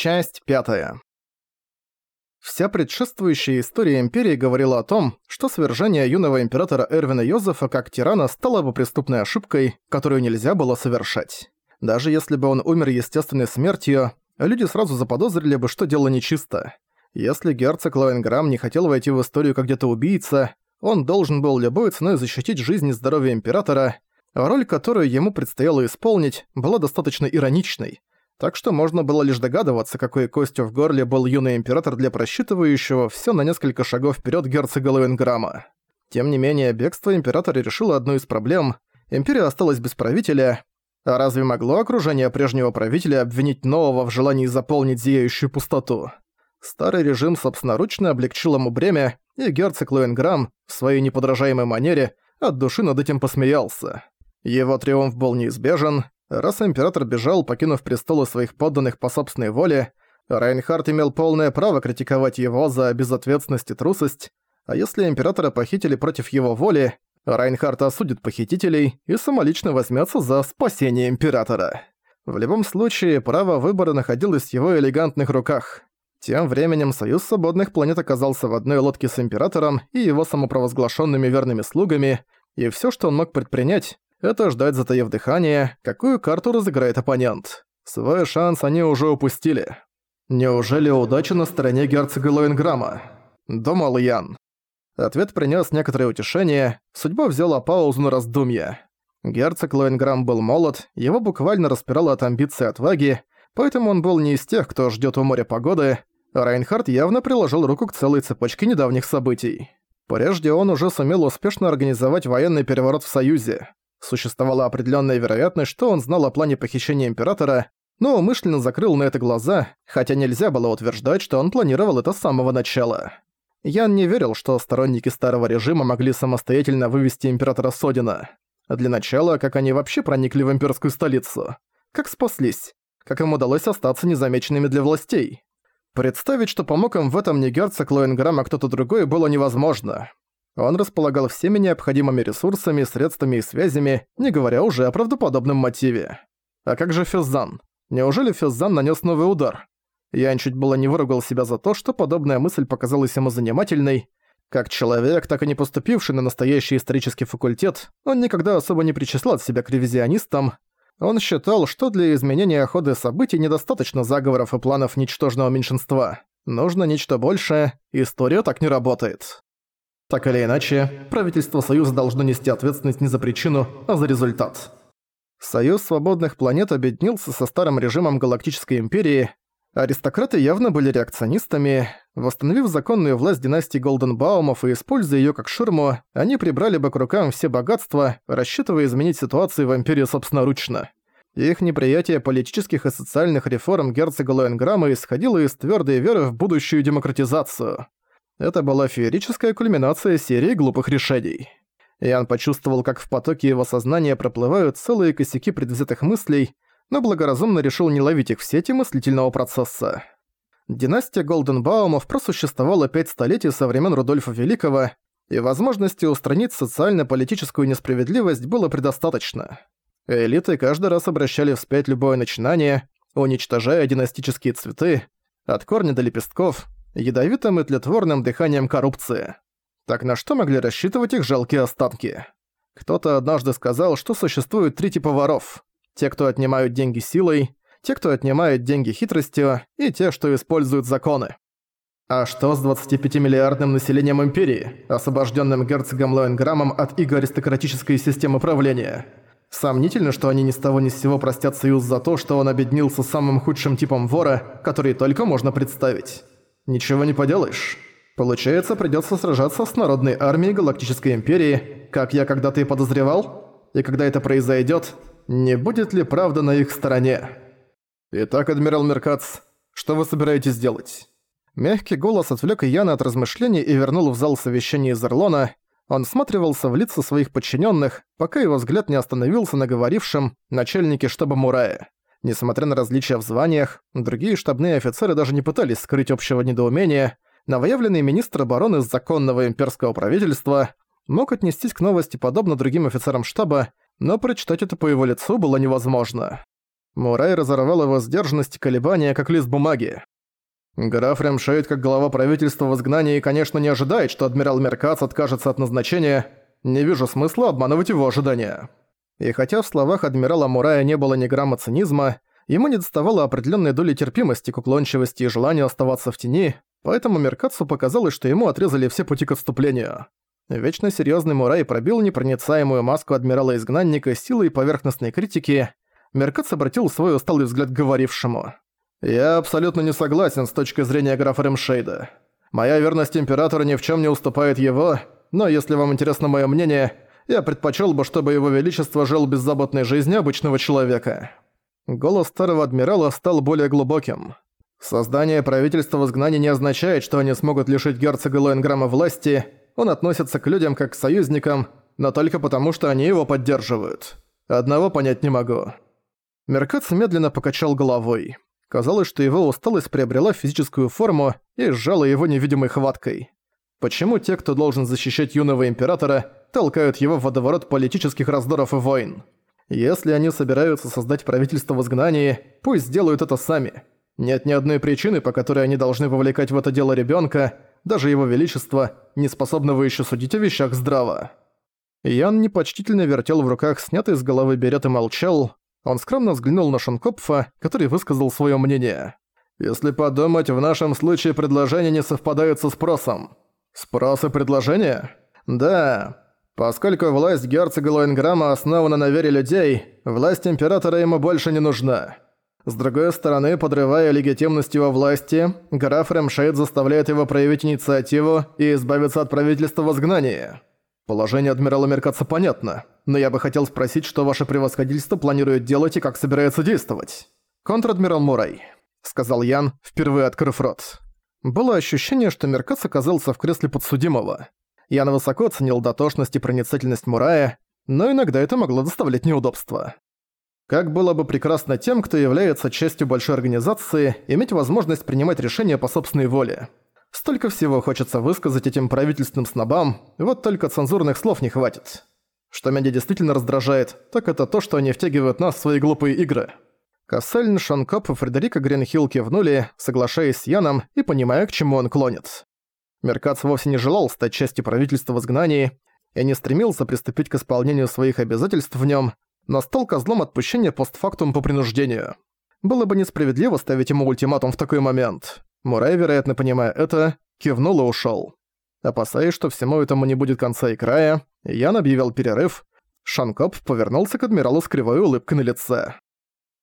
Часть пятая. Вся предшествующая история Империи говорила о том, что свержение юного императора Эрвина Йозефа как тирана стало бы преступной ошибкой, которую нельзя было совершать. Даже если бы он умер естественной смертью, люди сразу заподозрили бы, что дело нечисто. Если герцог Лоенграм не хотел войти в историю как где-то убийца, он должен был любой ценой защитить жизнь и здоровье императора, роль, которую ему предстояло исполнить, была достаточно ироничной, так что можно было лишь догадываться, какой костью в горле был юный император для просчитывающего все на несколько шагов вперед герцога Лоенграма. Тем не менее, бегство императора решило одну из проблем. Империя осталась без правителя. А разве могло окружение прежнего правителя обвинить нового в желании заполнить зияющую пустоту? Старый режим собственноручно облегчил ему бремя, и герцог Лоенграм в своей неподражаемой манере от души над этим посмеялся. Его триумф был неизбежен, Раз император бежал, покинув престолы своих подданных по собственной воле, Райнхард имел полное право критиковать его за безответственность и трусость, а если императора похитили против его воли, Райнхард осудит похитителей и самолично возьмется за спасение императора. В любом случае, право выбора находилось в его элегантных руках. Тем временем Союз Свободных Планет оказался в одной лодке с Императором и его самопровозглашенными верными слугами, и все, что он мог предпринять, это ждать, затаив дыхание, какую карту разыграет оппонент. Свой шанс они уже упустили. Неужели удача на стороне герцога Лоенграма? Думал Ян. Ответ принес некоторое утешение, судьба взяла паузу на раздумье. Герцог Лоенграм был молод, его буквально распирало от амбиций и отваги, поэтому он был не из тех, кто ждет у моря погоды, Райнхард явно приложил руку к целой цепочке недавних событий. Прежде он уже сумел успешно организовать военный переворот в Союзе. Существовала определенная вероятность, что он знал о плане похищения Императора, но умышленно закрыл на это глаза, хотя нельзя было утверждать, что он планировал это с самого начала. Ян не верил, что сторонники старого режима могли самостоятельно вывести Императора Содина. Для начала, как они вообще проникли в имперскую столицу? Как спаслись? Как им удалось остаться незамеченными для властей? Представить, что помог им в этом не герцог Лоенграм, а кто-то другой, было невозможно. Он располагал всеми необходимыми ресурсами, средствами и связями, не говоря уже о правдоподобном мотиве. А как же Фюзан? Неужели Фюзан нанес новый удар? Я чуть было не выругал себя за то, что подобная мысль показалась ему занимательной. Как человек, так и не поступивший на настоящий исторический факультет, он никогда особо не причислял себя к ревизионистам. Он считал, что для изменения хода событий недостаточно заговоров и планов ничтожного меньшинства. Нужно нечто большее, история так не работает. Так или иначе, правительство Союза должно нести ответственность не за причину, а за результат. Союз свободных планет объединился со старым режимом Галактической Империи. Аристократы явно были реакционистами. Восстановив законную власть династии Голденбаумов и используя её как ширму, они прибрали бы к рукам все богатства, рассчитывая изменить ситуацию в Империи собственноручно. Их неприятие политических и социальных реформ герцога Лоенграма исходило из твёрдой веры в будущую демократизацию. Это была феерическая кульминация серии глупых решений. Ян почувствовал, как в потоке его сознания проплывают целые косяки предвзятых мыслей, но благоразумно решил не ловить их в сети мыслительного процесса. Династия Голденбаумов просуществовала пять столетий со времен Рудольфа Великого, и возможности устранить социально-политическую несправедливость было предостаточно. Элиты каждый раз обращали вспять любое начинание, уничтожая династические цветы, от корня до лепестков, ядовитым и тлетворным дыханием коррупции. Так на что могли рассчитывать их жалкие остатки? Кто-то однажды сказал, что существует три типа воров. Те, кто отнимают деньги силой, те, кто отнимает деньги хитростью, и те, что используют законы. А что с 25-миллиардным населением Империи, освобожденным герцогом Лоенграммом от иго аристократической системы правления? Сомнительно, что они ни с того ни с сего простят Союз за то, что он объединился самым худшим типом вора, который только можно представить. Ничего не поделаешь. Получается, придётся сражаться с народной армией Галактической Империи, как я когда-то и подозревал. И когда это произойдёт, не будет ли правда на их стороне? Итак, адмирал Меркац, что вы собираетесь делать? Мягкий голос отвлёк Яна от размышлений и вернул в зал совещания из Орлона. Он всматривался в лица своих подчиненных, пока его взгляд не остановился на говорившем начальнике штаба Мурая. Несмотря на различия в званиях, другие штабные офицеры даже не пытались скрыть общего недоумения. Новоявленный министр обороны законного имперского правительства мог отнестись к новости подобно другим офицерам штаба, но прочитать это по его лицу было невозможно. Мурай разорвал его сдержанность и колебания, как лист бумаги. Граф Ремшейд, как глава правительства в изгнании, конечно, не ожидает, что адмирал Меркац откажется от назначения. Не вижу смысла обманывать его ожидания. И хотя в словах адмирала Мурая не было ни грамма цинизма, ему не доставало определенной доли терпимости к уклончивости и желанию оставаться в тени, поэтому Меркацу показалось, что ему отрезали все пути к отступлению. Вечно серьезный Мурай пробил непроницаемую маску адмирала-изгнанника силой поверхностной критики. Меркац обратил свой усталый взгляд к говорившему. «Я абсолютно не согласен с точки зрения графа Ремшейда. Моя верность Императору ни в чем не уступает его, но если вам интересно мое мнение, я предпочел бы, чтобы его величество жил беззаботной жизнью обычного человека». Голос старого адмирала стал более глубоким. «Создание правительства в изгнании не означает, что они смогут лишить герцога Лоенграма власти, он относится к людям как к союзникам, но только потому, что они его поддерживают. Одного понять не могу». Меркац медленно покачал головой. Казалось, что его усталость приобрела физическую форму и сжала его невидимой хваткой. Почему те, кто должен защищать юного императора, толкают его в водоворот политических раздоров и войн? Если они собираются создать правительство в изгнании, пусть сделают это сами. Нет ни одной причины, по которой они должны вовлекать в это дело ребенка, даже его величество, не способного еще судить о вещах здраво. Ян непочтительно вертел в руках снятый с головы берет и молчал. Он скромно взглянул на Шанкопфа, который высказал свое мнение. «Если подумать, в нашем случае предложения не совпадают со спросом». «Спрос и предложение?» «Да. Поскольку власть герцога Лоинграма основана на вере людей, власть императора ему больше не нужна. С другой стороны, подрывая легитимность его власти, граф Ремшейд заставляет его проявить инициативу и избавиться от правительства в изгнании. Положение адмирала Меркаца понятно, но я бы хотел спросить, что ваше превосходительство планирует делать и как собирается действовать. «Контр-адмирал Мурай», — сказал Ян, впервые открыв рот. Было ощущение, что Меркац оказался в кресле подсудимого. Ян высоко оценил дотошность и проницательность Мурая, но иногда это могло доставлять неудобства. Как было бы прекрасно тем, кто является частью большой организации, иметь возможность принимать решения по собственной воле. Столько всего хочется высказать этим правительственным снобам, вот только цензурных слов не хватит. Что меня действительно раздражает, так это то, что они втягивают нас в свои глупые игры. Кассельн, Шанкоп и Фредерика Гринхилл кивнули, соглашаясь с Яном и понимая, к чему он клонит. Меркац вовсе не желал стать частью правительства в изгнании и не стремился приступить к исполнению своих обязательств в нем, но стал козлом отпущения постфактум по принуждению. Было бы несправедливо ставить ему ультиматум в такой момент. Мурай, вероятно понимая это, кивнул и ушёл. Опасаясь, что всему этому не будет конца и края, Ян объявил перерыв. Шанкоп повернулся к адмиралу с кривой улыбкой на лице.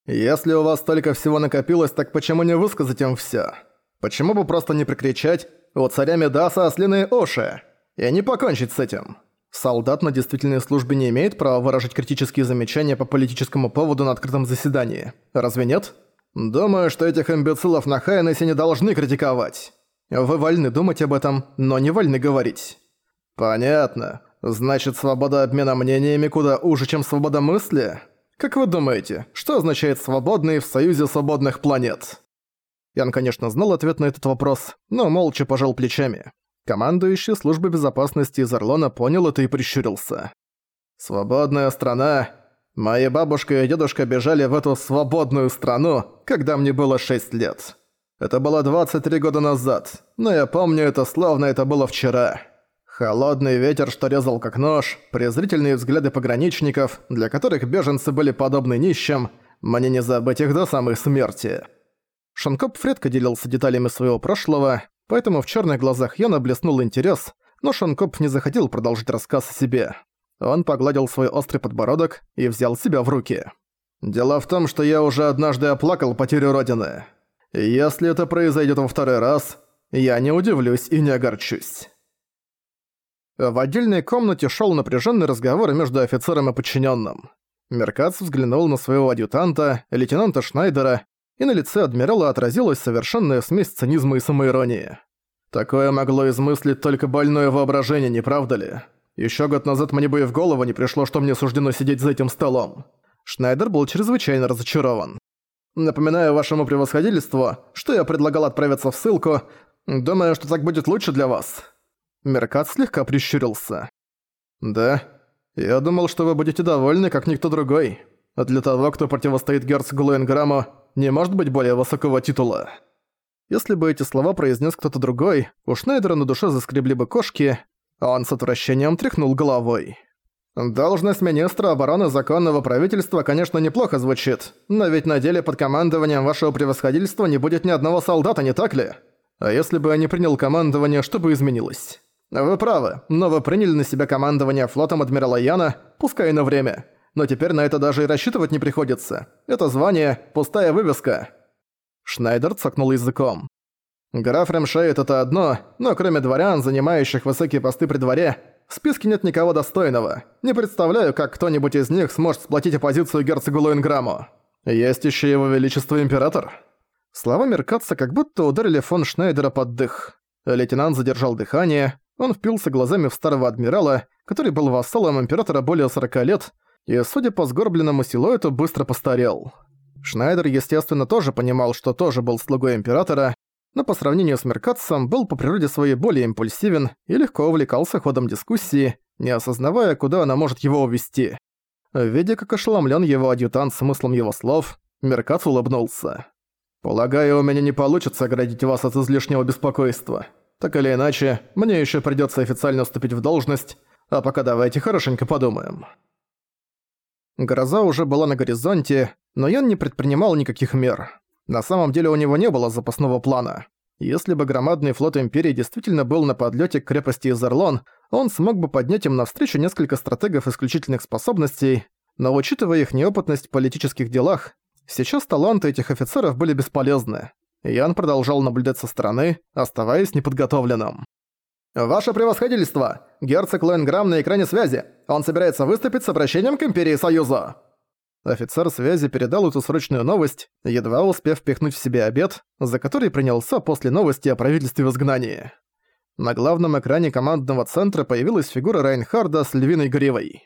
«Если у вас столько всего накопилось, так почему не высказать им всё? Почему бы просто не прикричать «У царя Медаса ослиные уши» и не покончить с этим?» Солдат на действительной службе не имеет права выражать критические замечания по политическому поводу на открытом заседании. Разве нет? Думаю, что этих имбецилов на Хайнесе не должны критиковать. Вы вольны думать об этом, но не вольны говорить. Понятно. Значит, свобода обмена мнениями куда уже, чем свобода мысли? Как вы думаете, что означает «свободный» в Союзе свободных планет? Ян, конечно, знал ответ на этот вопрос, но молча пожал плечами. Командующий службы безопасности из Орлона понял это и прищурился. «Свободная страна. Моя бабушка и дедушка бежали в эту свободную страну, когда мне было 6 лет. Это было 23 года назад, но я помню это словно это было вчера. Холодный ветер, что резал как нож, презрительные взгляды пограничников, для которых беженцы были подобны нищим, мне не забыть их до самой смерти». Шанкоп редко делился деталями своего прошлого, Поэтому в черных глазах Яна блеснул интерес, но Шанкоп не захотел продолжить рассказ о себе. Он погладил свой острый подбородок и взял себя в руки. «Дело в том, что я уже однажды оплакал потерю Родины. Если это произойдет во второй раз, я не удивлюсь и не огорчусь». В отдельной комнате шел напряженный разговор между офицером и подчиненным. Меркац взглянул на своего адъютанта, лейтенанта Шнайдера, и на лице адмирала отразилась совершенная смесь цинизма и самоиронии. Такое могло измыслить только больное воображение, не правда ли? Еще год назад мне бы и в голову не пришло, что мне суждено сидеть за этим столом. Шнайдер был чрезвычайно разочарован. Напоминаю вашему превосходительству, что я предлагал отправиться в ссылку. Думаю, что так будет лучше для вас. Меркат слегка прищурился. Да, я думал, что вы будете довольны, как никто другой. Для того, кто противостоит герцогу Лоенграмму, не может быть более высокого титула. Если бы эти слова произнес кто-то другой, у Шнайдера на душе заскребли бы кошки, а он с отвращением тряхнул головой. Должность министра обороны законного правительства, конечно, неплохо звучит, но ведь на деле под командованием вашего превосходительства не будет ни одного солдата, не так ли? А если бы я не принял командование, что бы изменилось? Вы правы, но вы приняли на себя командование флотом адмирала Яна, пускай и на время. Но теперь на это даже и рассчитывать не приходится. Это звание – пустая вывеска. Шнайдер цокнул языком. Граф Ремшейд – это одно, но кроме дворян, занимающих высокие посты при дворе, в списке нет никого достойного. Не представляю, как кто-нибудь из них сможет сплотить оппозицию герцогу Лоинграмму. Есть еще его величество император. Слова Меркатца как будто ударили фон Шнайдера под дых. Лейтенант задержал дыхание, он впился глазами в старого адмирала, который был вассалом императора более 40 лет, и, судя по сгорбленному силуэту, быстро постарел. Шнайдер, естественно, тоже понимал, что тоже был слугой императора, но по сравнению с Меркатцем был по природе своей более импульсивен и легко увлекался ходом дискуссии, не осознавая, куда она может его увести. Видя, как ошеломлен его адъютант смыслом его слов, Меркац улыбнулся. «Полагаю, у меня не получится оградить вас от излишнего беспокойства. Так или иначе, мне еще придется официально вступить в должность, а пока давайте хорошенько подумаем». Гроза уже была на горизонте, но Ян не предпринимал никаких мер. На самом деле у него не было запасного плана. Если бы громадный флот Империи действительно был на подлете к крепости Изерлон, он смог бы поднять им навстречу несколько стратегов исключительных способностей, но учитывая их неопытность в политических делах, сейчас таланты этих офицеров были бесполезны. Ян продолжал наблюдать со стороны, оставаясь неподготовленным. «Ваше превосходительство! Герцог Лоенграм на экране связи! Он собирается выступить с обращением к Империи Союза!» Офицер связи передал эту срочную новость, едва успев впихнуть в себе обед, за который принялся после новости о правительстве в изгнании. На главном экране командного центра появилась фигура Райнхарда с львиной гривой.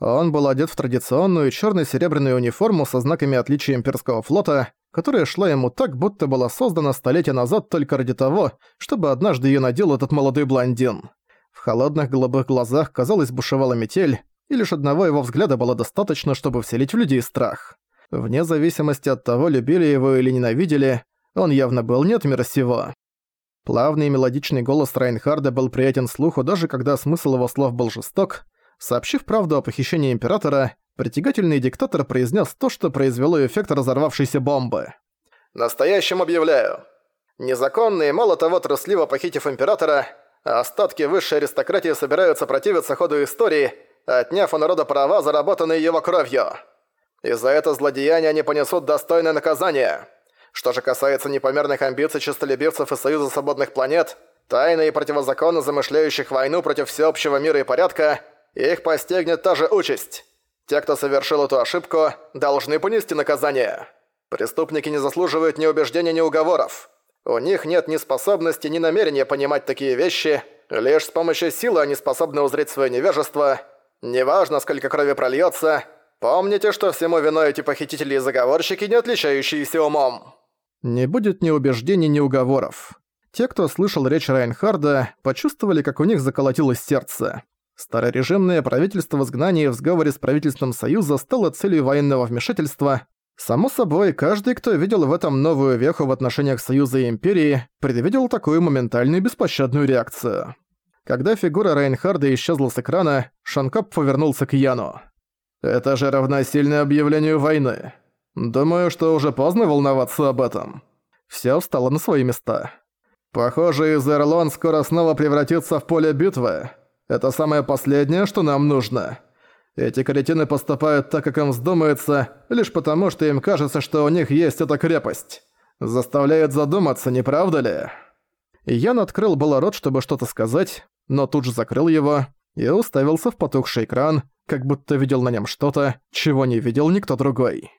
Он был одет в традиционную черно-серебряную униформу со знаками отличия имперского флота, которая шла ему так, будто была создана столетия назад только ради того, чтобы однажды её надел этот молодой блондин. В холодных голубых глазах, казалось, бушевала метель, и лишь одного его взгляда было достаточно, чтобы вселить в людей страх. Вне зависимости от того, любили его или ненавидели, он явно был не от мира сего. Плавный и мелодичный голос Райнхарда был приятен слуху, даже когда смысл его слов был жесток. Сообщив правду о похищении Императора, притягательный диктатор произнес то, что произвело эффект разорвавшейся бомбы. «Настоящим объявляю. Незаконные, мало того, трусливо похитив Императора, остатки высшей аристократии собираются противиться ходу истории, отняв у народа права, заработанные его кровью. И за это злодеяние они понесут достойное наказание. Что же касается непомерных амбиций честолюбивцев и Союза Свободных Планет, тайно и противозаконно замышляющих войну против всеобщего мира и порядка, их постигнет та же участь. Те, кто совершил эту ошибку, должны понести наказание. Преступники не заслуживают ни убеждений, ни уговоров. У них нет ни способности, ни намерения понимать такие вещи. Лишь с помощью силы они способны узреть свое невежество. Неважно, сколько крови прольется. Помните, что всему виной эти похитители и заговорщики, не отличающиеся умом. Не будет ни убеждений, ни уговоров. Те, кто слышал речь Райнхарда, почувствовали, как у них заколотилось сердце. Старорежимное правительство в изгнании в сговоре с правительством Союза стало целью военного вмешательства. Само собой, каждый, кто видел в этом новую веху в отношениях Союза и Империи, предвидел такую моментальную беспощадную реакцию. Когда фигура Рейнхарда исчезла с экрана, Шанкоп повернулся к Яну. «Это же равносильно объявлению войны. Думаю, что уже поздно волноваться об этом». Всё встало на свои места. «Похоже, Изерлон скоро снова превратится в поле битвы. Это самое последнее, что нам нужно. Эти кретины поступают так, как им вздумается, лишь потому, что им кажется, что у них есть эта крепость. Заставляет задуматься, не правда ли? Ян открыл было рот, чтобы что-то сказать, но тут же закрыл его и уставился в потухший экран, как будто видел на нем что-то, чего не видел никто другой.